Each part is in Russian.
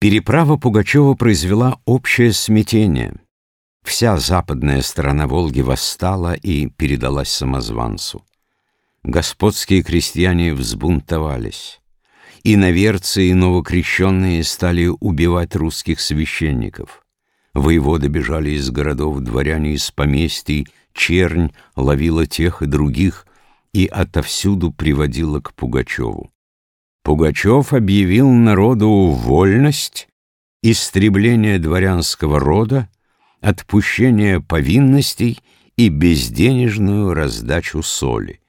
Переправа Пугачева произвела общее смятение. Вся западная сторона Волги восстала и передалась самозванцу. Господские крестьяне взбунтовались. Иноверцы и новокрещенные стали убивать русских священников. Воеводы бежали из городов, дворяне из поместий, чернь ловила тех и других и отовсюду приводила к Пугачеву. Пугачев объявил народу вольность, истребление дворянского рода, отпущение повинностей и безденежную раздачу соли.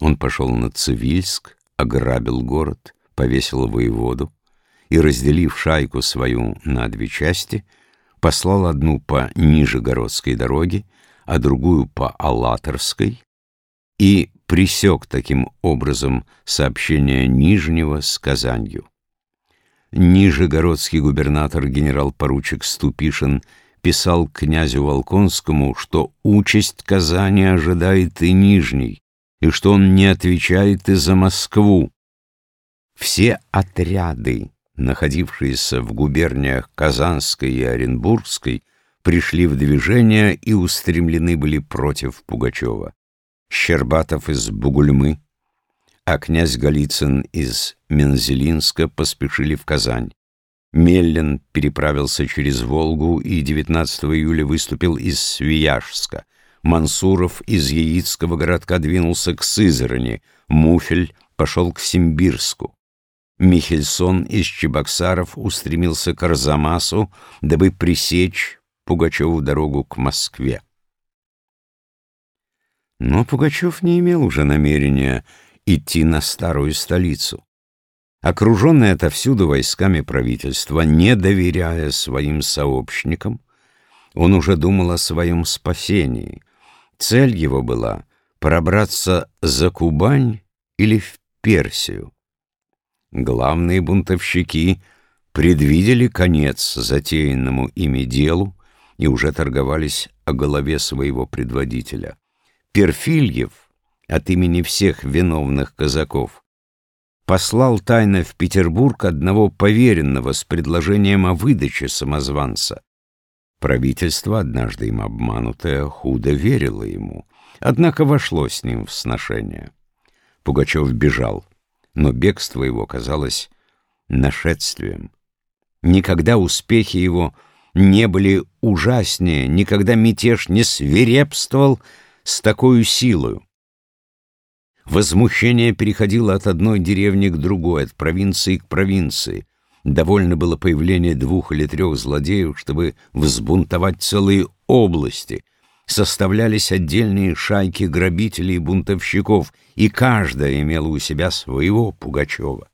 Он пошел на Цивильск, ограбил город, повесил воеводу и, разделив шайку свою на две части, послал одну по Нижегородской дороге, а другую по Алаторской, и пресек таким образом сообщение Нижнего с Казанью. Нижегородский губернатор генерал-поручик Ступишин писал князю Волконскому, что участь Казани ожидает и Нижний, и что он не отвечает и за Москву. Все отряды, находившиеся в губерниях Казанской и Оренбургской, пришли в движение и устремлены были против Пугачева. Щербатов из Бугульмы, а князь Голицын из Мензелинска поспешили в Казань. Меллин переправился через Волгу и 19 июля выступил из Свияжска. Мансуров из Яицкого городка двинулся к Сызрани, Муфель пошел к Симбирску. Михельсон из Чебоксаров устремился к Арзамасу, дабы пресечь Пугачеву дорогу к Москве. Но Пугачев не имел уже намерения идти на старую столицу. Окруженный отовсюду войсками правительства, не доверяя своим сообщникам, он уже думал о своем спасении. Цель его была пробраться за Кубань или в Персию. Главные бунтовщики предвидели конец затеянному ими делу и уже торговались о голове своего предводителя. Перфильев от имени всех виновных казаков послал тайно в Петербург одного поверенного с предложением о выдаче самозванца. Правительство, однажды им обманутое, худо верило ему, однако вошло с ним в сношение. Пугачев бежал, но бегство его казалось нашествием. Никогда успехи его не были ужаснее, никогда мятеж не свирепствовал с такой силою. Возмущение переходило от одной деревни к другой, от провинции к провинции. Довольно было появление двух или трех злодеев, чтобы взбунтовать целые области. Составлялись отдельные шайки грабителей и бунтовщиков, и каждая имела у себя своего Пугачева.